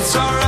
it's alright.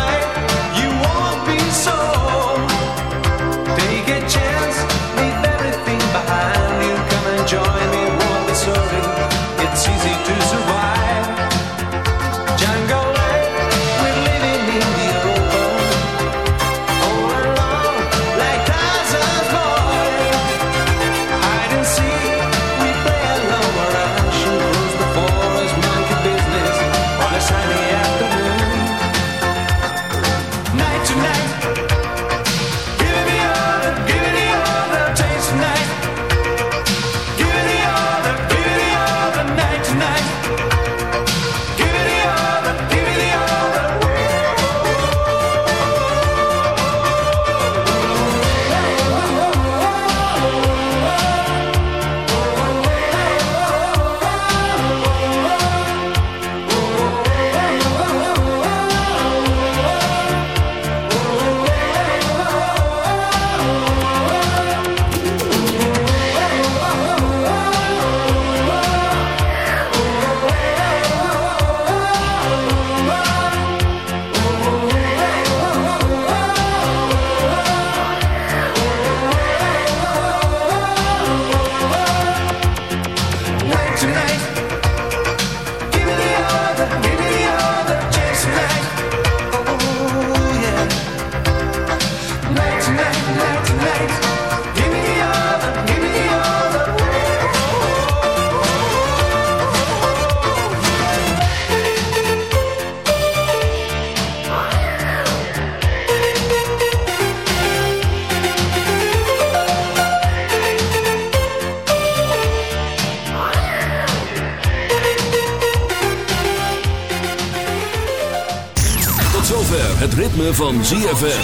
Van ZFM.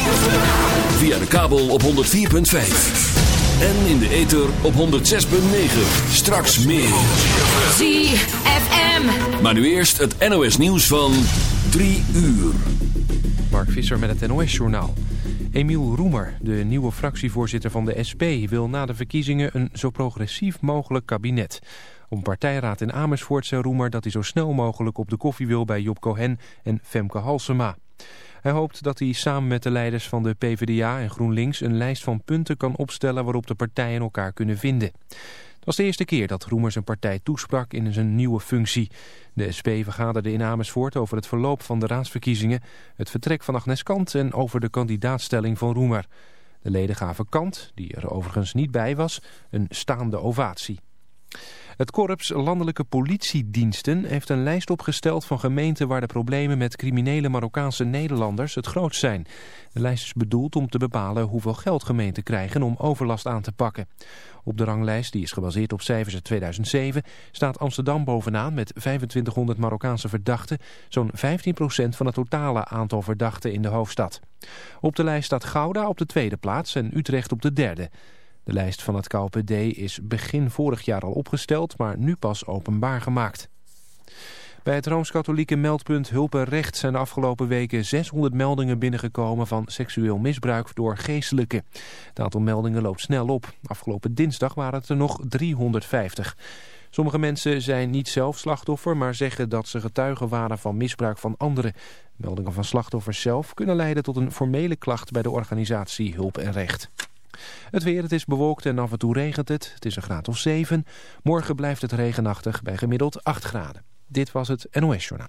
Via de kabel op 104.5. En in de ether op 106.9. Straks meer. ZFM. Maar nu eerst het NOS nieuws van 3 uur. Mark Visser met het NOS Journaal. Emiel Roemer, de nieuwe fractievoorzitter van de SP... wil na de verkiezingen een zo progressief mogelijk kabinet. Om partijraad in Amersfoort zei Roemer dat hij zo snel mogelijk op de koffie wil... bij Job Cohen en Femke Halsema. Hij hoopt dat hij samen met de leiders van de PvdA en GroenLinks een lijst van punten kan opstellen waarop de partijen elkaar kunnen vinden. Het was de eerste keer dat Roemer zijn partij toesprak in zijn nieuwe functie. De SP vergaderde in Amersfoort over het verloop van de raadsverkiezingen, het vertrek van Agnes Kant en over de kandidaatstelling van Roemer. De leden gaven Kant, die er overigens niet bij was, een staande ovatie. Het korps Landelijke Politiediensten heeft een lijst opgesteld van gemeenten waar de problemen met criminele Marokkaanse Nederlanders het grootst zijn. De lijst is bedoeld om te bepalen hoeveel geld gemeenten krijgen om overlast aan te pakken. Op de ranglijst, die is gebaseerd op cijfers uit 2007, staat Amsterdam bovenaan met 2500 Marokkaanse verdachten, zo'n 15% van het totale aantal verdachten in de hoofdstad. Op de lijst staat Gouda op de tweede plaats en Utrecht op de derde. De lijst van het KLPD is begin vorig jaar al opgesteld, maar nu pas openbaar gemaakt. Bij het Rooms-Katholieke meldpunt Hulp en Recht zijn de afgelopen weken 600 meldingen binnengekomen van seksueel misbruik door geestelijken. Het aantal meldingen loopt snel op. Afgelopen dinsdag waren het er nog 350. Sommige mensen zijn niet zelf slachtoffer, maar zeggen dat ze getuigen waren van misbruik van anderen. Meldingen van slachtoffers zelf kunnen leiden tot een formele klacht bij de organisatie Hulp en Recht. Het weer, het is bewolkt en af en toe regent het. Het is een graad of 7. Morgen blijft het regenachtig bij gemiddeld 8 graden. Dit was het NOS Journaal.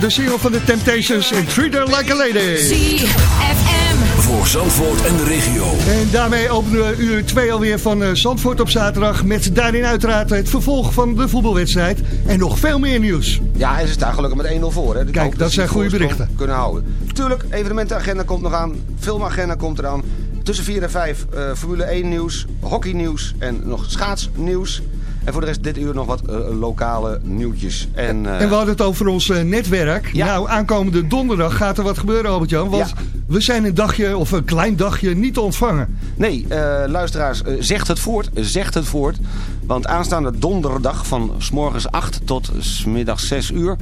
de single van de Temptations in Treat Her Like a Lady. FM voor Zandvoort en de regio. En daarmee openen we uur 2 alweer van eh, Zandvoort op zaterdag... met daarin uiteraard het vervolg van de voetbalwedstrijd en nog veel meer nieuws. Ja, en ze staan gelukkig met 1-0 voor. Hè. Kijk, dat zijn goede berichten. Kunnen houden. Tuurlijk, evenementenagenda komt nog aan, filmagenda komt eraan. Tussen 4 en 5 eh, Formule 1 nieuws, hockeynieuws en nog schaatsnieuws. En voor de rest dit uur nog wat eh, lokale nieuwtjes. En, eh, En we hadden het over ons eh, netwerk. Ja. Nou, aankomende donderdag gaat er wat gebeuren, Albert-Jan. Want Ja. we zijn een dagje, of een klein dagje, niet te ontvangen. Nee, luisteraars, zegt het voort, zegt het voort. Want aanstaande donderdag van s morgens 8 tot s middags 6 uur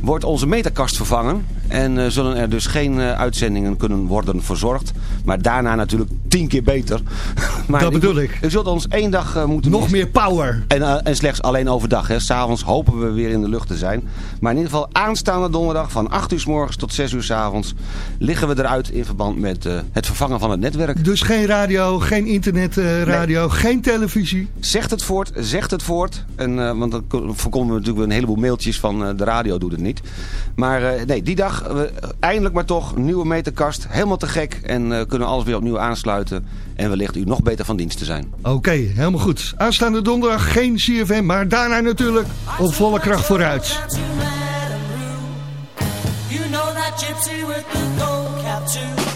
wordt onze meterkast vervangen. En eh, zullen er dus geen eh, uitzendingen kunnen worden verzorgd. Maar daarna natuurlijk tien keer beter. maar Dat bedoel ik. U zult ons één dag eh, moeten Nog meer power. En, en slechts alleen overdag. S'avonds hopen we weer in de lucht te zijn. Maar in ieder geval aanstaande donderdag van 8 uur s morgens tot 6 uur s avonds... liggen we eruit in verband met het vervangen van het netwerk. Dus geen radio, geen internetradio, geen televisie. Zegt het voort, zegt het voort. En, eh, want dan ko- voorkomen we natuurlijk een heleboel mailtjes van eh, de radio doet het niet. Maar eh, nee, die dag eindelijk maar toch nieuwe meterkast. Helemaal te gek. En eh, kunnen alles weer opnieuw aansluiten. En wellicht u nog beter van dienst te zijn. Oké, helemaal goed. Aanstaande donderdag geen CFM, maar daarna natuurlijk op volle kracht vooruit. You know that gypsy with the gold cap too.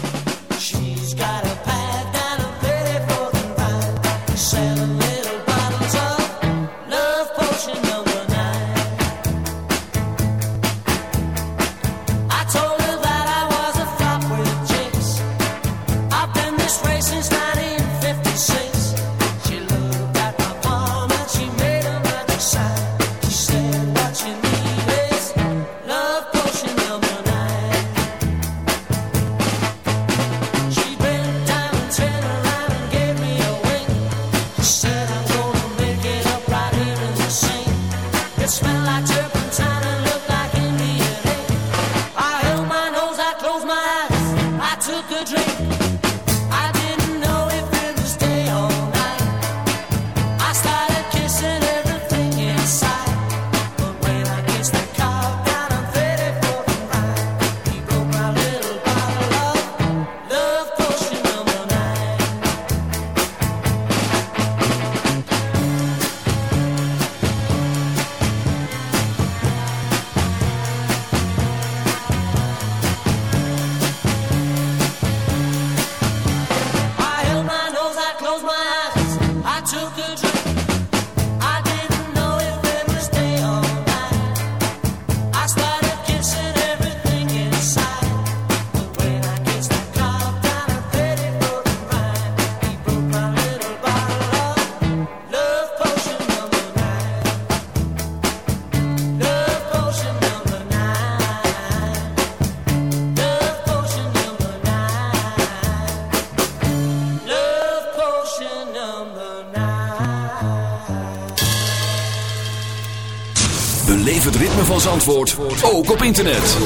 Ritme van Zandvoort, ook op internet.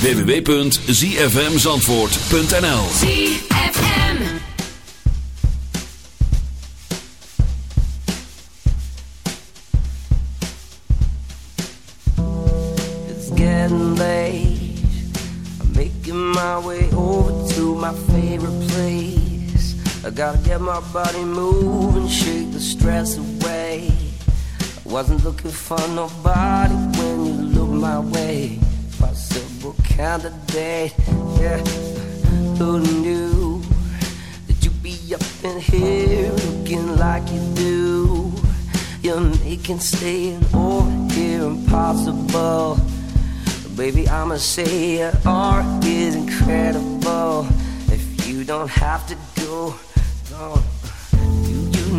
www.zfmzandvoort.nl ZFM. It's getting late. I'm making my way over to my favorite place. I gotta get my body moving, shake the stress away. Wasn't looking for nobody when you looked my way. Possible candidate, yeah. Who knew that you'd be up in here looking like you do? You're making staying over here impossible. Baby, I'ma say your art is incredible. If you don't have to go, no.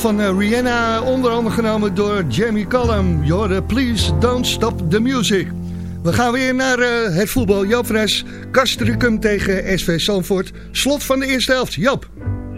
van eh, Rihanna, onder andere genomen door Jamie Cullum. Je hoorde Please Don't Stop the Music. We gaan weer naar eh, het voetbal. Joop Fres, Castricum tegen SV Zandvoort. Slot van de eerste helft. Joop.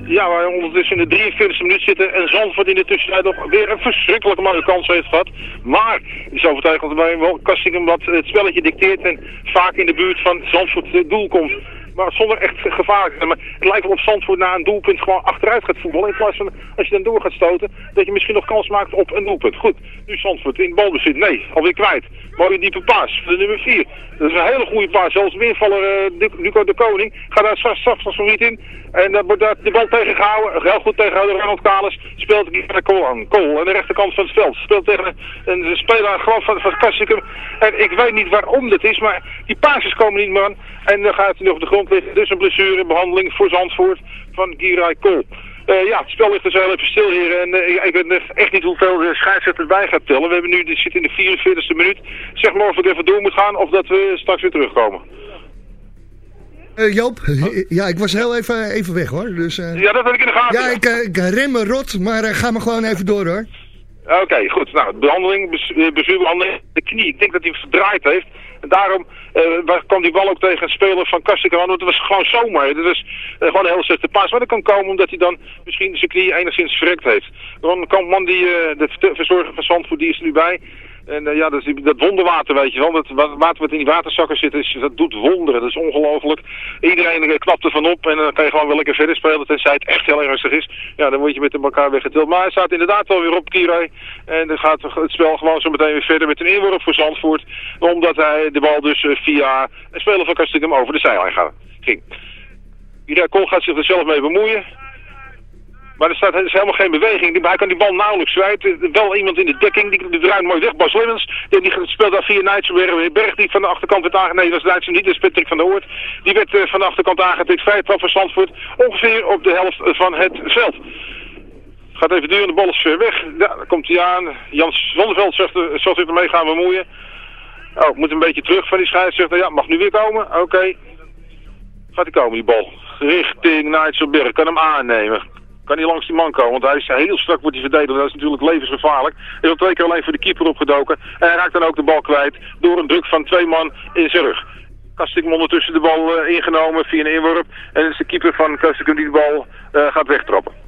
Ja, waar ondertussen in de 43e minuut zitten en Zandvoort in de tussentijd nog weer een verschrikkelijke mooie kans heeft gehad. Maar is overtuigend wel Kastingem wat het spelletje dicteert en vaak in de buurt van Zandvoort doel komt. Maar zonder echt zijn. Maar het lijkt wel op Zandvoort na een doelpunt gewoon achteruit gaat voetballen. In plaats van als je dan door gaat stoten, dat je misschien nog kans maakt op een doelpunt. Goed, nu Zandvoort in balbezit. Nee, alweer kwijt. Mooie diepe paas. De nummer 4. Dat is een hele goede paas. Zelfs de invaller uh, Duco de Koning gaat daar zacht zacht als favoriet in. En wordt daar de bal tegengehouden. Heel goed tegenhouden. Ronald Kalis speelt naar Kool aan. Kool aan de rechterkant van het veld. Speelt tegen een, een speler geloof van, van Kassikum. En ik weet niet waarom dit is, maar die paasjes komen niet meer aan. En dan gaat hij nog op de grond liggen. Dus een blessurebehandeling voor Zandvoort van Girai Kool. Uh, ja, het spel ligt dus heel even stil hier. En uh, ik weet echt niet hoeveel de scheidsrechter erbij gaat tellen. We hebben nu, dit zit in de 44e minuut. Zeg maar of ik even door moet gaan of dat we straks weer terugkomen. Uh, Joop, ja, ik was heel even, even weg hoor. Dus, ja, dat heb ik in de gaten. Ja, ik, ik ren me rot, maar ga maar gewoon even door hoor. Oké, goed. Nou, behandeling, bestuurbehandeling, de knie. Ik denk dat hij verdraaid heeft. En daarom uh, kwam die bal ook tegen een speler van Kastikan aan. Want het was gewoon zomaar. Het was uh, gewoon een heel slechte paas. Maar dat kan komen omdat hij dan misschien zijn knie enigszins verrekt heeft. Ron Kampman, die, de verzorger van Zandvoort, die is nu bij. En uh, ja, dat, dat wonderwater, weet je wel. Dat water wat in die waterzakken zit, is, dat doet wonderen. Dat is ongelooflijk. Iedereen uh, knapt ervan op en dan kan je gewoon wel lekker verder spelen. Tenzij het echt heel ernstig is. Ja, dan word je met elkaar weer getild. Maar hij staat inderdaad wel weer op, Kirei. En dan gaat het spel gewoon zo meteen weer verder met een inworp voor Zandvoort. Omdat hij de bal dus via een speler van Kastikum over de zijlijn ging. Kirei Kool gaat zich er zelf mee bemoeien. Maar er staat helemaal geen beweging. Hij kan die bal nauwelijks kwijt. Wel iemand in de dekking, die, die draait mooi weg. Bas Lemmens, die, die speelt daar via Nijtsenberg. Berg die van de achterkant werd. Nee, dat is Nijtsen niet, dat is Patrick van der Hoort. Die werd uh, van de achterkant aangetikt. Trap van Zandvoort. Ongeveer op de helft van het veld. Gaat even duren, de bal is weg. Ja, daar komt hij aan. Jans Zonneveld zegt, zal zich ermee gaan bemoeien. Oh, moet een beetje terug van die scheidsrechter. Ja, mag nu weer komen. Oké. Gaat hij komen, die bal. Richting Nijtsenberg. Kan hem aannemen kan langs die man komen. Want hij is heel strak wordt hij verdedigd. Dat is natuurlijk levensgevaarlijk. Hij is al twee keer alleen voor de keeper opgedoken. En hij raakt dan ook de bal kwijt door een druk van twee man in zijn rug. Kastikum ondertussen de bal uh, ingenomen via een inworp. En is de keeper van Kastikum die de bal uh, gaat wegtrappen.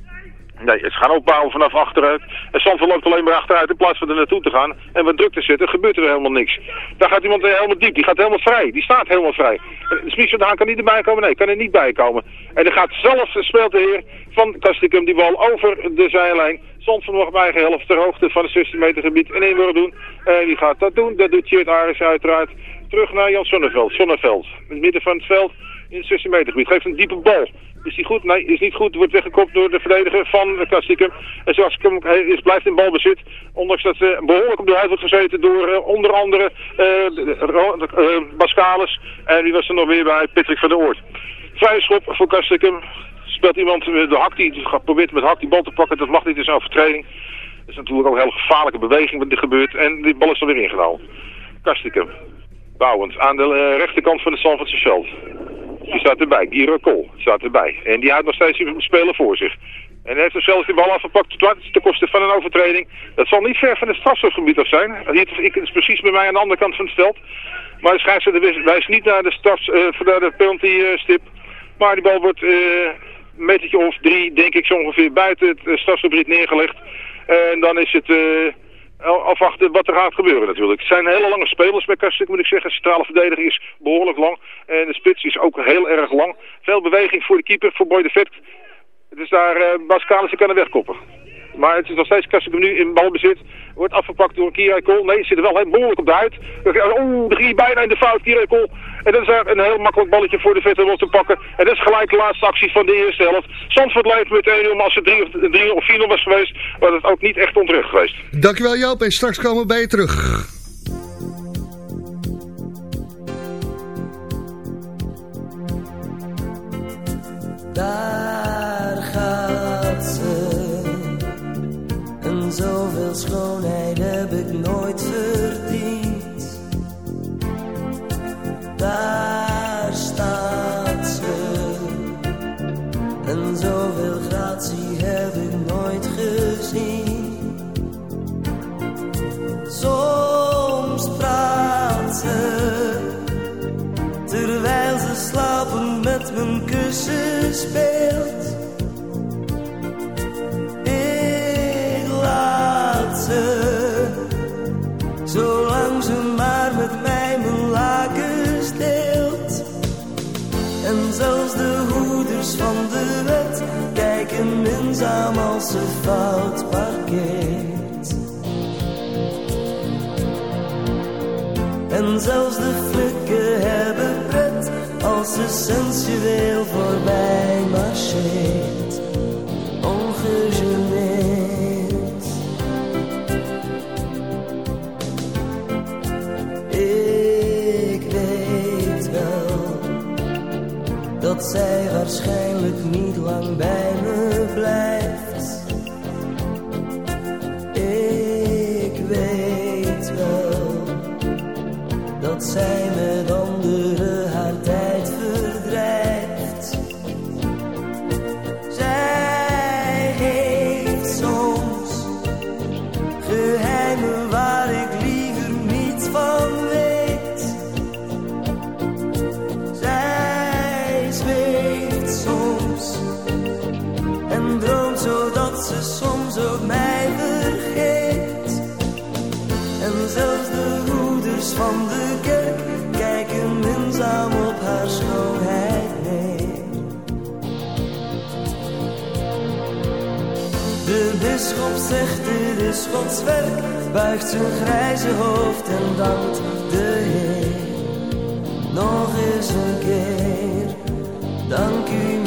Nee, ze gaan opbouwen vanaf achteruit. En Zandvoort loopt alleen maar achteruit in plaats van er naartoe te gaan. En wat druk te zetten, gebeurt er helemaal niks. Daar gaat iemand helemaal diep, die gaat helemaal vrij. Die staat helemaal vrij. Smits van de kan niet erbij komen, nee, kan er niet bij komen. En er gaat zelfs, speelt de heer van Kastikum die bal over de zijlijn. Zandvoort nog bij helft ter hoogte van het 16 meter gebied. En één wil doen. En die gaat dat doen. Dat doet Tjeerd Aris uiteraard. terug naar Jan Sonneveld. Sonneveld. In het midden van het veld in het 16 meter gebied. Geeft een diepe bal. Is die goed? Nee, is niet goed. Wordt weggekopt door de verdediger van Kastikum. En zoals hij is, blijft in balbezit. Ondanks dat ze behoorlijk op de huid wordt gezeten door eh, onder andere uh, Bascalis. En die was er nog weer bij Patrick van der Oort. Vrije schop voor Kastikum. Speelt iemand de hak die probeert met hak die bal te pakken. Dat mag niet in zo'n overtreding. Dat is natuurlijk ook een hele gevaarlijke beweging wat er gebeurt. En die bal is er weer ingenomen. Kastikum. Bouwend. Aan de rechterkant van het Zandvoortse veld. Die staat erbij. Kool staat erbij. En die houdt nog steeds een speler voor zich. En hij heeft er zelfs die bal afgepakt ten koste van een overtreding. Dat zal niet ver van het strafschopgebied af zijn. Het is precies bij mij aan de andere kant van het veld. Maar de scheidsrechter wijst niet naar de, strafs, uh, naar de penalty uh, stip. Maar die bal wordt uh, een metertje of drie, denk ik, zo ongeveer buiten het strafgebied neergelegd. En dan is het afwachten wat er gaat gebeuren natuurlijk. Het zijn hele lange spelers bij Kastik, moet ik zeggen. De centrale verdediger is behoorlijk lang. En de spits is ook heel erg lang. Veel beweging voor de keeper, voor Boy de Vet. Dus daar, uh, Bas kan er wegkoppen. Maar het is nog steeds Kastik nu in balbezit. Wordt afgepakt door Kira Kool. Nee, zit er wel heel behoorlijk op de huid. Oeh, ging bijna in de fout, Kira Kool. En dat is een heel makkelijk balletje voor de vetter om te pakken. En dat is gelijk de laatste actie van de eerste helft. Zandvoort leidt met 1-0, maar als het 3 of 4-0 was geweest, was het ook niet echt onterecht geweest. Dankjewel Joop, en straks komen we bij je terug. Als ze ook mij vergeet. En zelfs de hoeders van de kerk kijken minzaam op haar schoonheid neer. De bisschop zegt dit is Gods werk, buigt zijn grijze hoofd en dankt de Heer. Nog eens een keer, dank u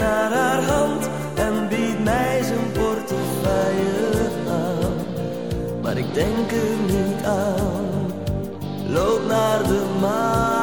naar haar hand en biedt mij zijn portefeuille aan. Maar ik denk er niet aan, loop naar de maan.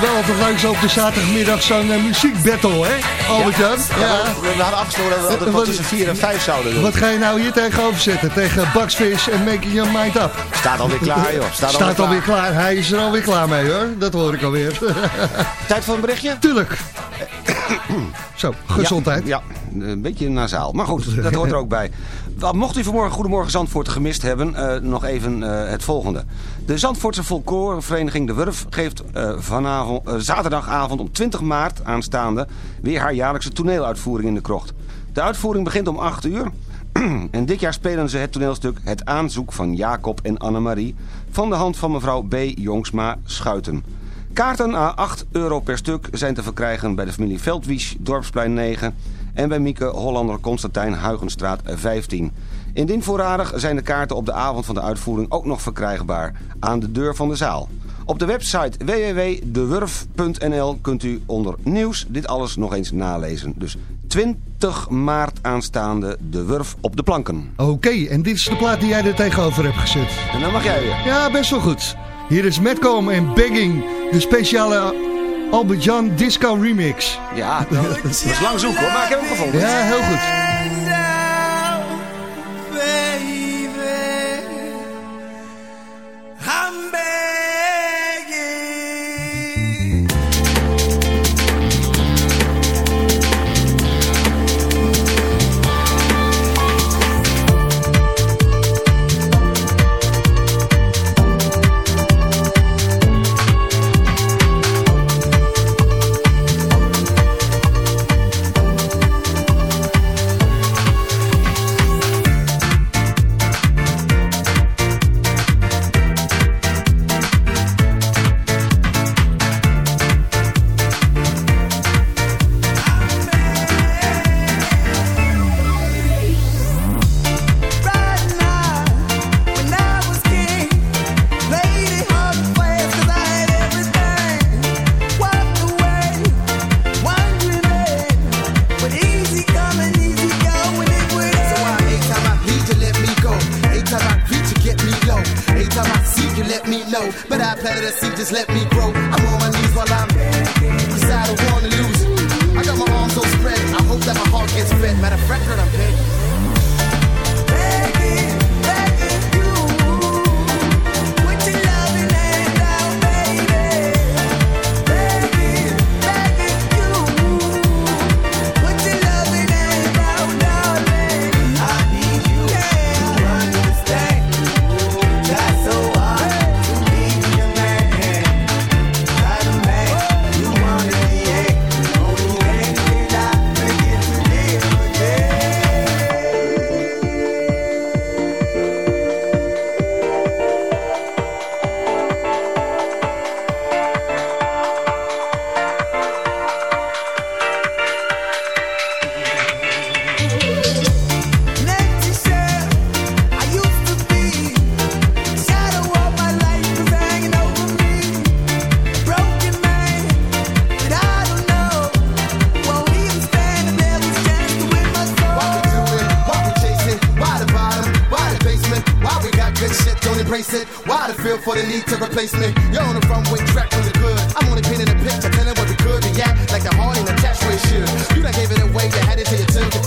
Wel altijd langs op de zaterdagmiddag zo'n uh, muziekbattle, hè, Albert-Jan? Ja, ja. We, we, hadden afgesproken dat we altijd wat tussen 4 en 5 zouden doen. Wat ga je nou hier tegenover zetten? Tegen Bugs Fish en Making Your Mind Up? Staat alweer klaar, joh. Staat, Staat alweer klaar. klaar. Hij is er alweer klaar mee, hoor. Dat hoor ik alweer. Tijd voor een berichtje? Tuurlijk. Zo, gezondheid. Ja, ja, een beetje nasaal. Maar goed, dat hoort er ook bij. Mocht u vanmorgen Goedemorgen Zandvoort gemist hebben, uh, nog even uh, het volgende. De Zandvoortse Folklorevereniging De Wurf geeft uh, vanavond, zaterdagavond om 20 maart aanstaande weer haar jaarlijkse toneeluitvoering in de krocht. De uitvoering begint om 8 uur. en dit jaar spelen ze het toneelstuk Het aanzoek van Jacob en Annemarie van de hand van mevrouw B. Jongsma Schuiten. Kaarten a 8 euro per stuk zijn te verkrijgen bij de familie Veldwies, Dorpsplein 9 en bij Mieke Hollander Constantijn Huigenstraat 15. Indien voorradig zijn de kaarten op de avond van de uitvoering ook nog verkrijgbaar aan de deur van de zaal. Op de website www.dewurf.nl kunt u onder nieuws dit alles nog eens nalezen. Dus 20 maart aanstaande De Wurf op de planken. Oké, okay, en dit is de plaat die jij er tegenover hebt gezet. En dan mag jij weer. Ja, best wel goed. Hier is Metcom en Begging, de speciale Albert Jan Disco Remix. Ja, dat is lang zoeken hoor, maar ik heb hem gevonden. Ja, heel goed. embrace it. Why the feel for the need to replace me? You're on the front way, track with the good. I'm only painting a picture, telling what we could be at, like the heart in attached where it should. You done gave it away, you had it till you turned your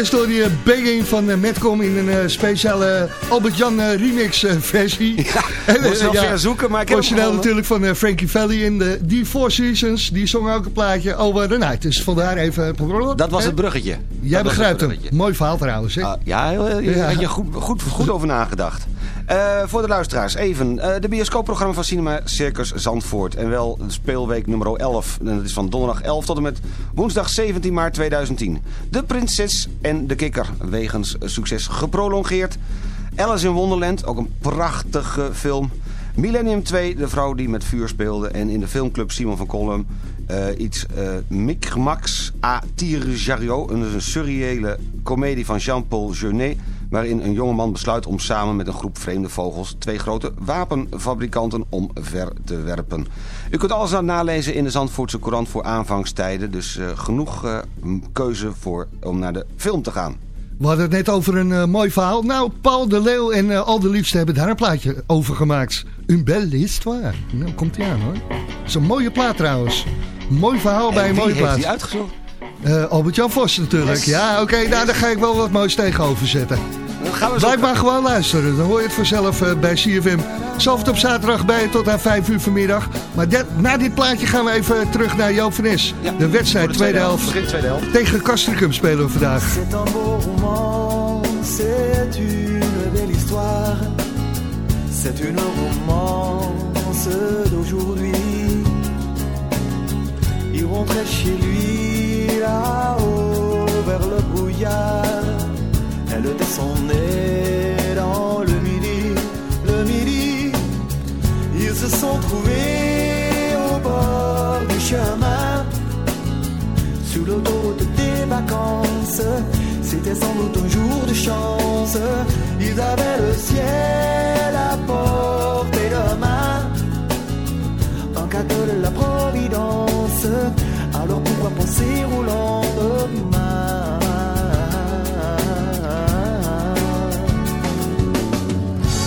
Als eerste door die begging van eh, Metcom in een eh, speciale Albert-Jan eh, remix eh, versie. En, moest eh, wel ver zoeken, maar ik Origineel natuurlijk van eh, Frankie Valli in de Four Seasons. Die zong ook een plaatje over de night. Dus vandaar even... Dat was het bruggetje. Jij Dat begrijpt het hem. Mooi verhaal trouwens. Hè? Ah, ja, Ja. heb je goed, goed, goed over nagedacht. Eh, voor de luisteraars, even. eh, de bioscoopprogramma van Cinema Circus Zandvoort. En wel speelweek nummer 11. En dat is van donderdag 11 tot en met woensdag 17 maart 2010. De Prinses en de Kikker. Wegens succes geprolongeerd. Alice in Wonderland, ook een prachtige film. Millennium 2, de vrouw die met vuur speelde. En in de filmclub Simon van Kolm eh, iets uh, Micmacs à Tire Jariot. Een, een surreële komedie van Jean-Paul Jeunet. Waarin een jongeman besluit om samen met een groep vreemde vogels... twee grote wapenfabrikanten omver te werpen. U kunt alles aan nalezen in de Zandvoortse Courant voor aanvangstijden. Dus uh, genoeg uh, keuze voor, om naar de film te gaan. We hadden het net over een uh, mooi verhaal. Nou, Paul de Leeuw en uh, Al de Liefste hebben daar een plaatje over gemaakt. Une belle histoire. Nou, komt ie aan hoor. Dat is een mooie plaat trouwens. Mooi verhaal en bij een mooie plaat. heeft die uitgezocht? Uh, Albert-Jan Vos natuurlijk. Yes. Ja, oké, okay, nou, daar ga ik wel wat moois tegenover zetten. Blijf maar gewoon luisteren. Dan hoor je het vanzelf uh, bij CFM. Zalvert op zaterdag bij tot aan 5 uur vanmiddag. Maar de, na dit plaatje gaan we even terug naar Joop van Nes. Ja, de wedstrijd de tweede helft. Begin tweede helft. Tegen Castricum spelen we vandaag. c'est une belle histoire. C'est une romance d'aujourd'hui. Il rentrait chez lui là-haut vers le brouillard. Elle descendait dans le midi, le midi. Ils se sont trouvés au bord du chemin, sous l'autoroute des vacances. C'était sans doute un jour de chance. Ils avaient le ciel à portée de main, un cadeau de la providence. Alors pourquoi penser au lendemain?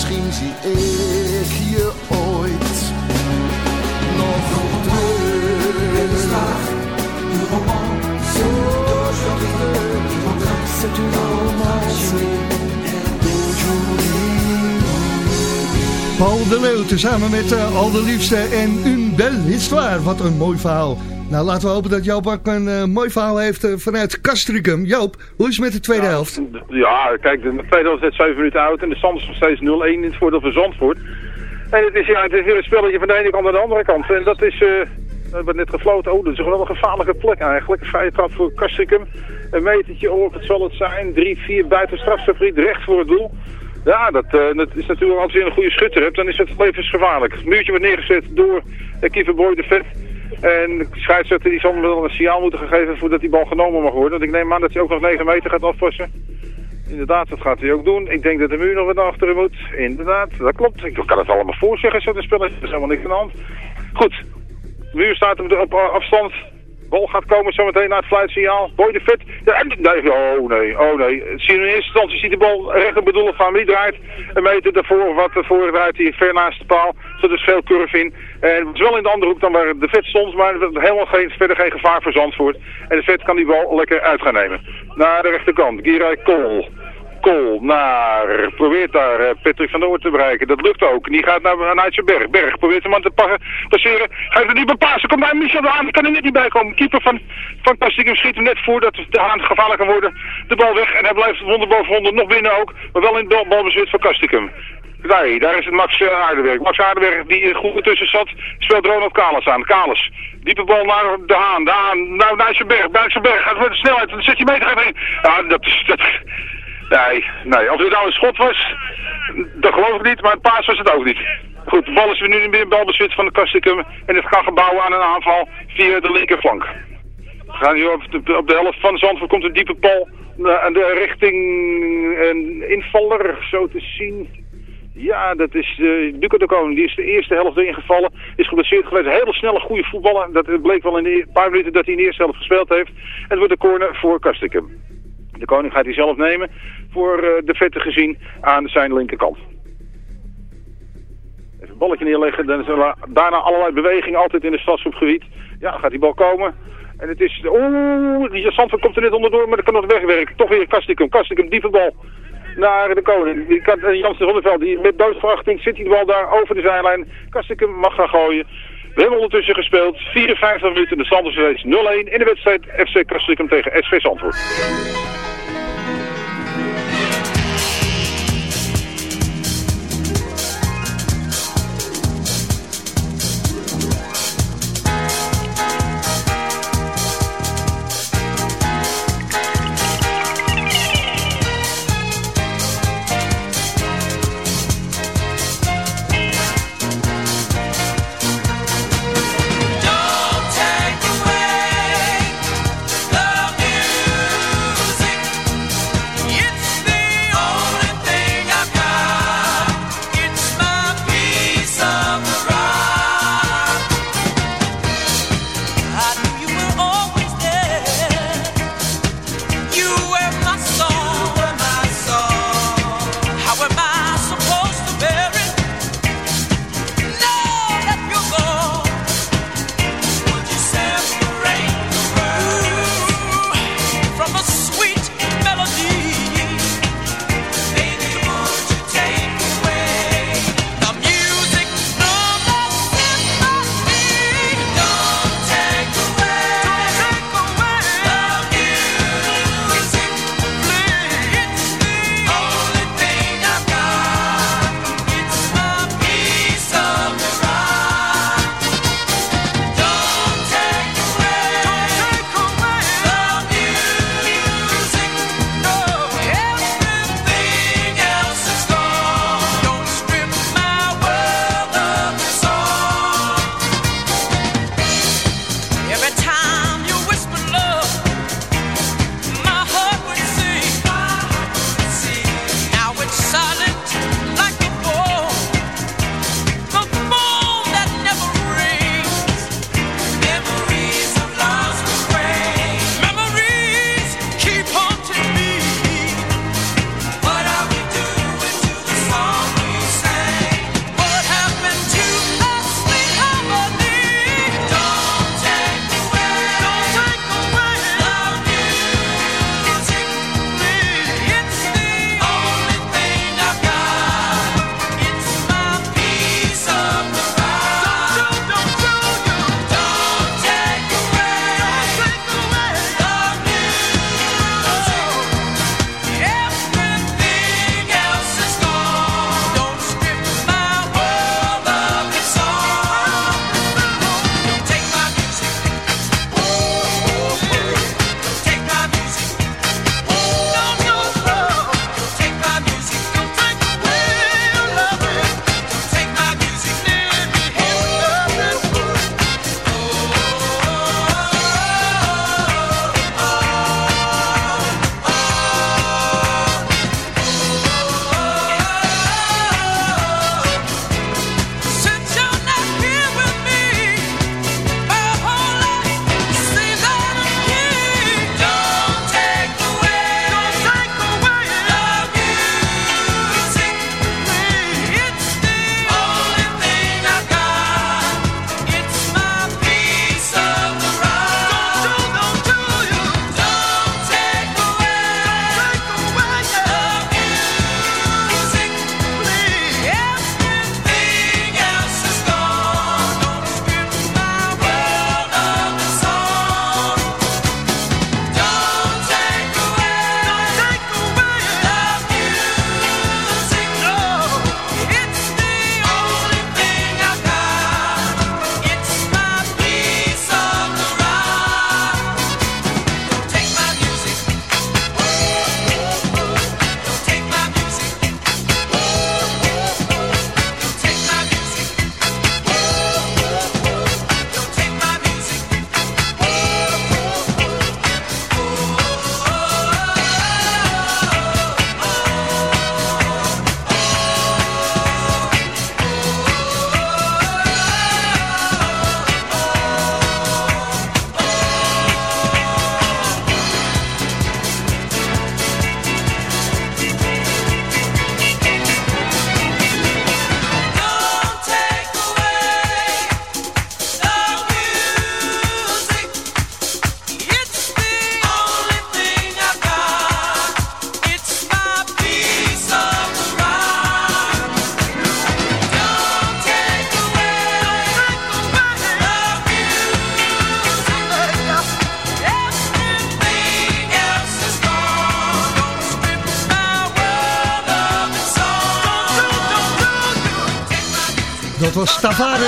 Misschien zie ik je ooit nog terug. Romance d'aujourd'hui, C'est une romance Paul de Leeuw, tezamen met uh, Al de Liefste en Une Belle Histoire. Wat een mooi verhaal. Nou, laten we hopen dat Joop ook een uh, mooi verhaal heeft uh, vanuit Castricum. Joop, hoe is het met de tweede ja, helft? Ja, kijk, de tweede helft is net 7 minuten oud en de stand is nog steeds 0-1 in het voordeel van Zandvoort. En het is, ja, het is weer een spelletje van de ene kant naar de andere kant. En dat is, we hebben net gefloten, oh, dat is wel een gevaarlijke plek eigenlijk. Een vrije trap voor Castricum. Een metertje op, het zal het zijn. 3-4 buiten strafgebied, recht voor het doel. Ja, dat, uh, dat is natuurlijk als je een goede schutter hebt, dan is het levensgevaarlijk. Het muurtje wordt neergezet door uh, Kiefer Boy de Vet. En de scheidsrechter die zal wel een signaal moeten geven voordat die bal genomen mag worden. Want ik neem aan dat hij ook nog 9 meter gaat afpassen. Inderdaad, dat gaat hij ook doen. Ik denk dat de muur nog wat naar achteren moet. Inderdaad, dat klopt. Ik kan het allemaal voorzeggen, zo'n spel is helemaal niks aan de hand. Goed, de muur staat op afstand. Bal gaat komen zometeen naar het fluitsignaal. Boy de Vet. Oh nee, oh nee. In eerste instantie ziet de bal recht op bedoelen van wie draait. Een meter daarvoor, wat ervoor draait hij ver naast de paal. Zat dus veel curve in. En het was wel in de andere hoek dan waar de Vet stond, maar helemaal geen, verder geen gevaar voor Zandvoort. En de Vet kan die bal lekker uit gaan nemen. Naar de rechterkant, Giray Kool. Kool naar, probeert daar eh, Patrick van der Oort te bereiken. Dat lukt ook. Die gaat naar, Nigel Berg. Berg probeert hem aan te passeren. Geeft een diepe paas. Er komt daar Michel de Haan. Kan er net niet bij komen. Keeper van, van Kastikum schiet hem net voor dat de Haan gevaarlijk kan worden. De bal weg en hij blijft wonder boven wonder nog binnen ook. Maar wel in het balbezit van Kastikum. Nee, daar is het Max eh, Aardenberg. Max Aardenberg die er goed tussen zat, speelt Ronald Kalis aan. Kalis. Diepe bal naar de Haan. De Haan. Nou, naar zijn berg. Bij zijn berg. Gaat met de snelheid. De 16 meter gaat heen. Ja, dat is... Dat, Nee, nee. Als het nou een schot was, dat geloof ik niet, maar een paas was het ook niet. Goed, de bal is weer nu in balbezit van de Kastikum en het gaat gebouwen aan een aanval via de linkerflank. We gaan nu op de, op de helft van Zandvoort komt een diepe bal eh, aan de richting een invaller, zo te zien. Ja, dat is uh, Duco de Koning. Die is de eerste helft erin gevallen. Is geblesseerd geweest. Een hele snelle, goede voetballer. Dat bleek wel in de e- paar minuten dat hij in de eerste helft gespeeld heeft. En het wordt de corner voor Kastikum. De koning gaat hij zelf nemen voor uh, de vette gezien aan zijn linkerkant. Even een balletje neerleggen. Dan is er daarna allerlei bewegingen altijd in het stadsgroepgebied. Ja, gaat die bal komen. En het is... Oeh, die Zandvoort komt er net onderdoor, maar dat kan nog wegwerken. Toch weer Kastikum. Kastikum, diepe bal naar de koning. Die kan, uh, Jansen Zonneveld, die met doodverachting zit die bal daar over de zijlijn. Kastikum mag gaan gooien. We hebben ondertussen gespeeld. 54 minuten. De stand is steeds 0-1 in de wedstrijd FC Kastikum tegen SV Zandvoort.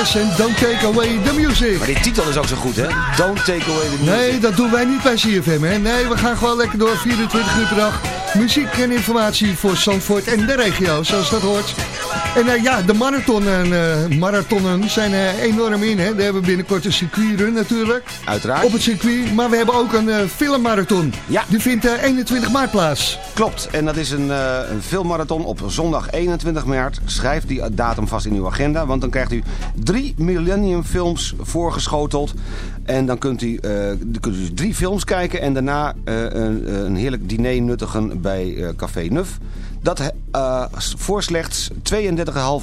En Don't Take Away the Music. Maar die titel is ook zo goed, hè? Don't take away the music. Nee, dat doen wij niet bij CFM, hè? Nee, we gaan gewoon lekker door 24 uur per dag. Muziek en informatie voor Zandvoort en de regio, zoals dat hoort. En uh, ja, de marathonnen, uh, marathonnen zijn uh, enorm in, hè? We hebben binnenkort een circuitrun natuurlijk. Uiteraard. Op het circuit, maar we hebben ook een filmmarathon. Ja. Die vindt 21 maart plaats. Klopt, en dat is een, een filmmarathon op zondag 21 maart. Schrijf die datum vast in uw agenda, want dan krijgt u drie Millennium films voorgeschoteld. En dan kunt u, kunt u drie films kijken en daarna een, een heerlijk diner nuttigen bij Café Nuf. Dat uh, voor slechts 32,5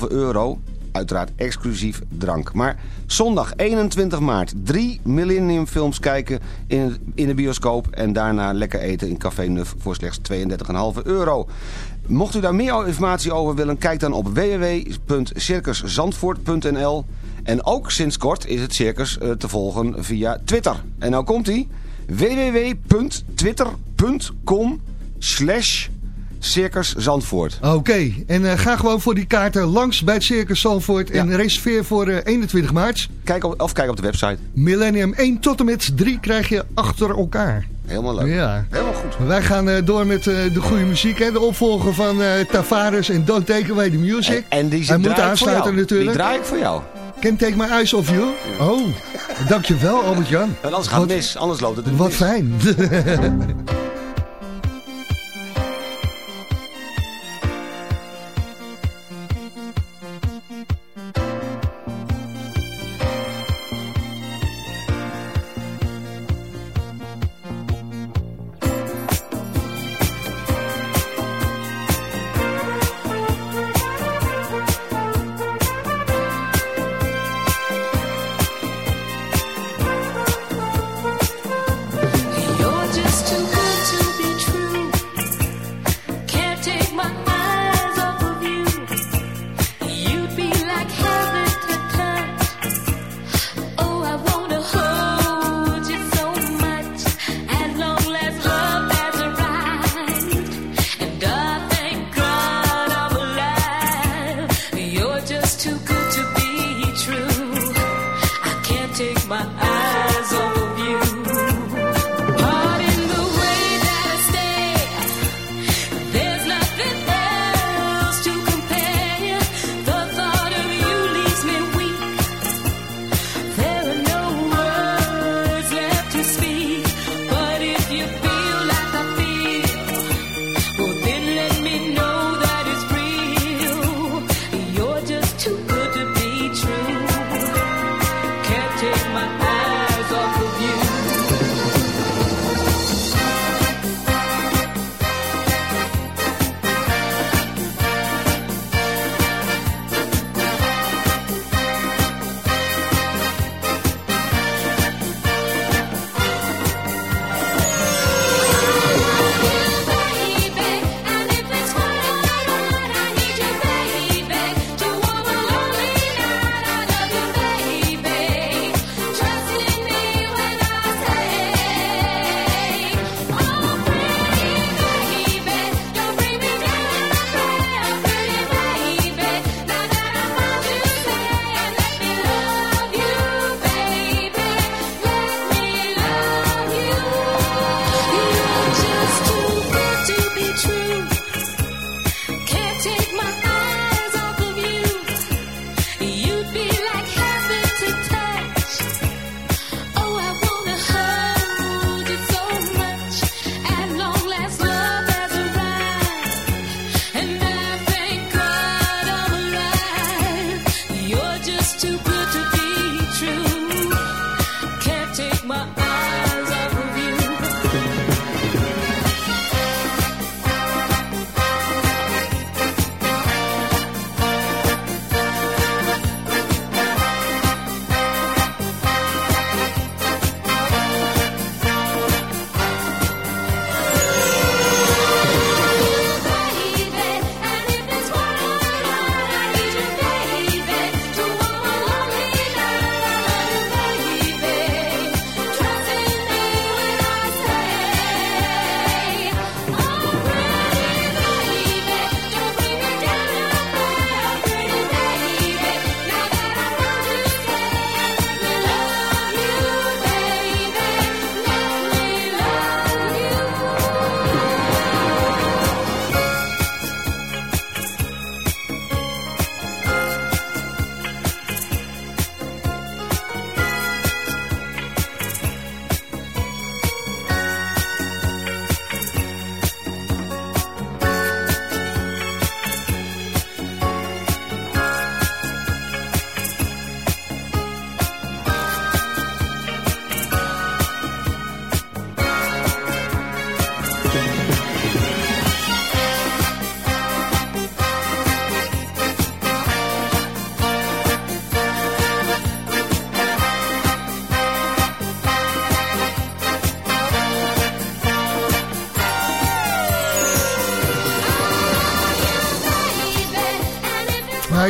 euro. Uiteraard exclusief drank. Maar zondag 21 maart drie Millennium films kijken in, in de bioscoop. En daarna lekker eten in Café Nuf voor slechts 32,5 euro. Mocht u daar meer informatie over willen, kijk dan op www.circuszandvoort.nl. En ook sinds kort is het circus uh, te volgen via Twitter. En nou komt ie. www.twitter.com slash Circus Zandvoort. Oké, okay. en uh, ga gewoon voor die kaarten langs bij het Circus Zandvoort en ja. reserveer voor uh, 21 maart. Kijk op, of kijk op de website. Millennium 1 tot en met 3 krijg je achter elkaar. Helemaal leuk. Ja. Helemaal goed. Wij gaan uh, door met de goede muziek. Hè? De opvolger van Tavares en Don't Take Away the Music. En, en die Hij moet aansluiten natuurlijk. Die draai ik voor jou. Can Take My Eyes Off You? Oh, dankjewel Albert-Jan. En anders gaat het mis, anders loopt het Wat mis. fijn.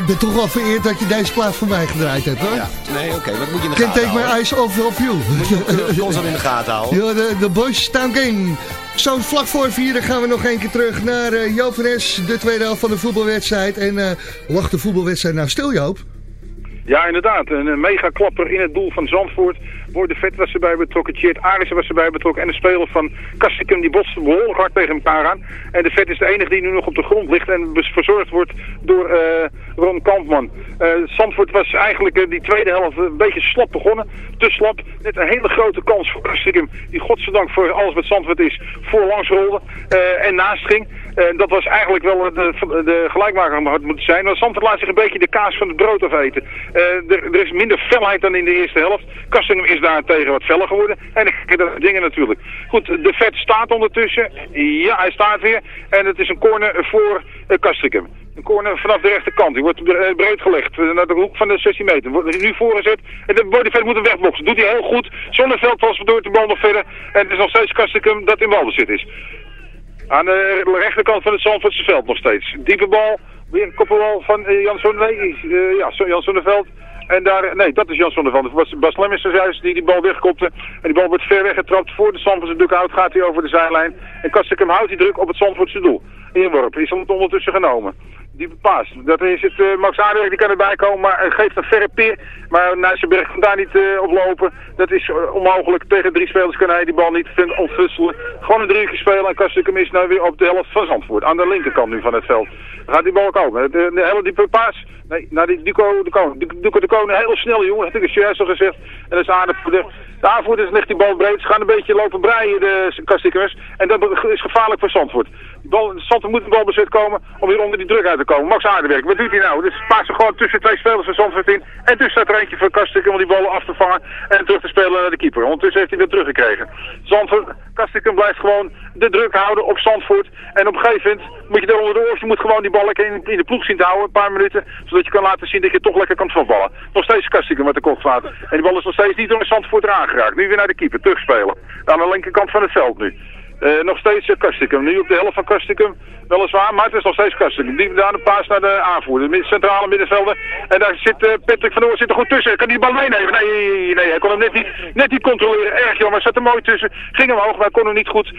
ben toch wel vereerd dat je deze plaat voor mij gedraaid hebt, hoor. Ja, nee, oké. Wat moet je in de Can't gaten take my eyes off of you. Constant in de gaten houden. Ja, de, de Boys Town Game. Zo vlak voor vieren gaan we nog een keer terug naar uh, Joop van Es, de tweede helft van de voetbalwedstrijd. En uh, lag de voetbalwedstrijd nou stil, Joop? Ja, inderdaad. Een, een mega klapper in het doel van Zandvoort. Boy de Vet was erbij betrokken, Tjeerd Arissen was erbij betrokken en de speler van Kastikum die botste behoorlijk hard tegen elkaar aan. En de Vet is de enige die nu nog op de grond ligt en verzorgd wordt door uh, Ron Kampman. Uh, was eigenlijk uh, die tweede helft een beetje slap begonnen, te slap. Net een hele grote kans voor Kastikum, die godzijdank voor alles wat Zandvoort is, voorlangs rolde en naast ging. Dat was eigenlijk wel de, de gelijkmaker had moeten zijn. Maar Zandvoort laat zich een beetje de kaas van het brood afeten. Er, er, is minder felheid dan in de eerste helft. Kastikum is daarentegen wat feller geworden. En dat dingen natuurlijk. Goed, de vet staat ondertussen. Ja, hij staat weer. En het is een corner voor uh. Een corner vanaf de rechterkant. Die wordt breed gelegd naar de hoek van de 16 meter. Wordt nu voorgezet. En de bodyvet moet hem wegboksen. Doet hij heel goed. Zonneveld was door de bal nog verder. En het is nog steeds Kastrikum dat in balbezit is. Aan de rechterkant van het Zandvoortse veld nog steeds. Diepe bal. Weer een koppenbal van Jan Zonneveld. Uh, ja, Jan Zonneveld. En daar, nee, dat is Jan Zonneveld. Bas, Bas Lem is er juist die die bal wegkopte. En die bal wordt ver weggetrapt. Voor de Zandvoortse dugout gaat hij over de zijlijn. En Kastikum houdt die druk op het Zandvoortse doel. Inworp is ondertussen genomen. Die paas. Dat is het, uh, Max Aardewerk, die kan erbij komen, maar uh, geeft een verre peer. Maar Nijsselberg kan daar niet uh, op lopen. Dat is onmogelijk. Tegen drie spelers kan hij die bal niet ontfutselen. Gewoon een driehoekje spelen en Kastikum is nu weer op de helft van Zandvoort. Aan de linkerkant nu van het veld. Dan gaat die bal komen. De, de hele diepe paas. Nee, naar die Duco de Koning. Duco de Koning, heel snel jongen, heb ik juist al gezegd. En dat is voor de, de aanvoerders, ligt die bal breed. Ze gaan een beetje lopen breien, de Kastikkers. En dat is gevaarlijk voor Zandvoort. Zandvoort moet een balbezit komen om weer onder die druk uit te komen. Max Aardewerk, wat doet hij nou? Dus paast ze gewoon tussen twee spelers van Zandvoort in. En tussen staat er van Kastikum om die ballen af te vangen en terug te spelen naar de keeper. Ondertussen heeft hij weer teruggekregen. Zandvoort, Kastikum blijft gewoon de druk houden op Zandvoort. En op een gegeven moment moet je daar onder de oor, je moet gewoon die bal lekker in, in de ploeg zien te houden, een paar minuten. Zodat je kan laten zien dat je toch lekker kan voetballen. Nog steeds Kastikum met de kop. En die bal is nog steeds niet door Zandvoort aangeraakt. Nu weer naar de keeper, terugspelen. Aan de linkerkant van het veld nu. Uh, nog steeds Kastikum. Nu op de helft van Kastikum. Weliswaar, maar het is nog steeds Kastikum. Die daar een paas naar de aanvoerder. De centrale middenvelder. En daar zit uh, Patrick van Oor zit er goed tussen. Kan die bal meenemen? Nee, nee, hij kon hem net niet, net niet controleren. Erg jammer, zat er mooi tussen. Ging omhoog, maar kon hem niet goed